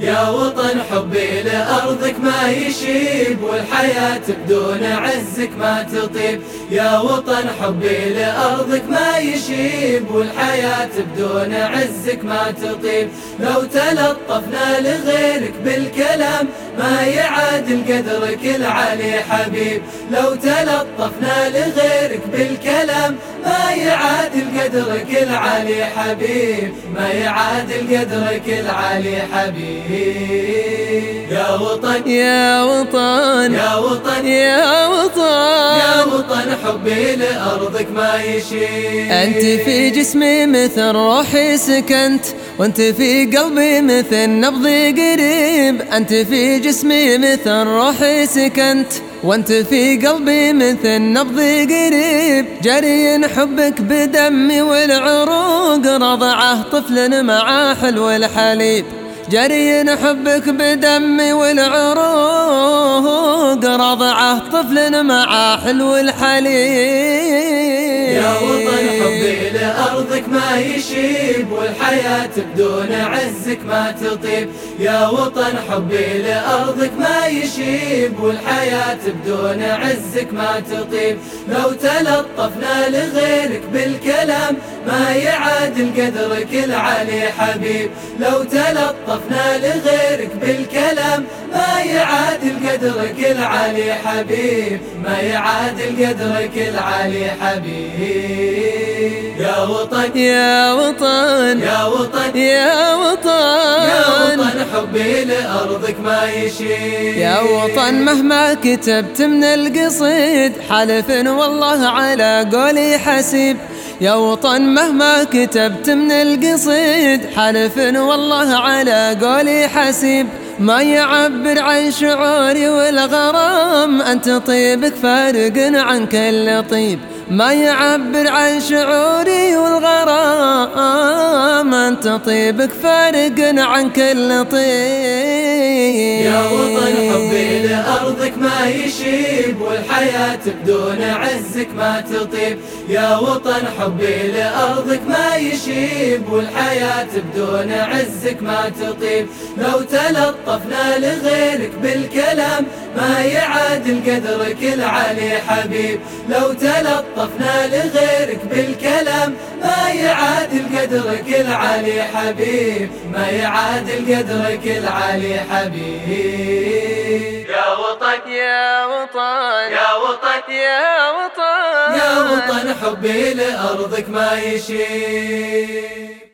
يا وطن حبي لأرضك ما يشيب والحياة بدون عزك ما تطيب. يا وطن حبي لأرضك ما يشيب والحياة بدون عزك ما تطيب. لو تلطفنا لغيرك بالكلام ما يعادل قدرك العلي حبيب. لو تلطفنا لغيرك بالكلام ما يعادل قدرك العلي حبيب ما يعادل قدرك العلي حبيب. يا وطن يا وطن يا وطن يا وطن. يا وطن حبي لأرضك ما يشيب أنت في جسمي مثل روحي سكنت وأنت في قلبي مثل نبضي قريب. أنت في جسمي مثل روحي سكنت وانت في قلبي مثل نبضي قريب جري حبك بدمي والعروق رضعه طفل مع حلو الحليب. جري حبك بدمي والعروق رضعه طفل مع حلو الحليب. يا وطن حبي لأرضك ما يشيب والحياة بدون عزك ما تطيب. يا وطن حبي لأرضك ما يشيب والحياة بدون عزك ما تطيب. لو تلطفنا لغيرك بالكلام ما يعادل قدرك العلي حبيب. لو تلطفنا لغيرك بالكلام ما يعادل قدرك العلي حبيب. ما يعادل قدرك العلي حبيب. يا وطن يا وطن يا وطن يا وطن. يا وطن حبي لأرضك ما يشيب يا وطن مهما كتبت من القصيد حلف والله على قولي حسيب. يا وطن مهما كتبت من القصيد حلف والله على قولي حسيب. ما يعبر عن شعوري والغرام أنت طيبك فارق عن كل طيب. ما يعبر عن شعوري والغرام أنت طيبك فارق عن كل طيب. يا وطن حبي لأرضك ما يشيب والحياة بدون عزك ما تطيب. يا وطن حبي لأرضك ما يشيب والحياة بدون عزك ما تطيب. لو تلطفنا لغيرك بالكلام ما يعادل قدرك العلي حبيب. لو تلطفنا لغيرك بالكلام ما يعادل قدرك العلي حبيب. ما يعادل قدرك العلي حبيب. يا وطن يا وطن يا وطن. يا وطن. يا وطن حبي لأرضك ما يشيب.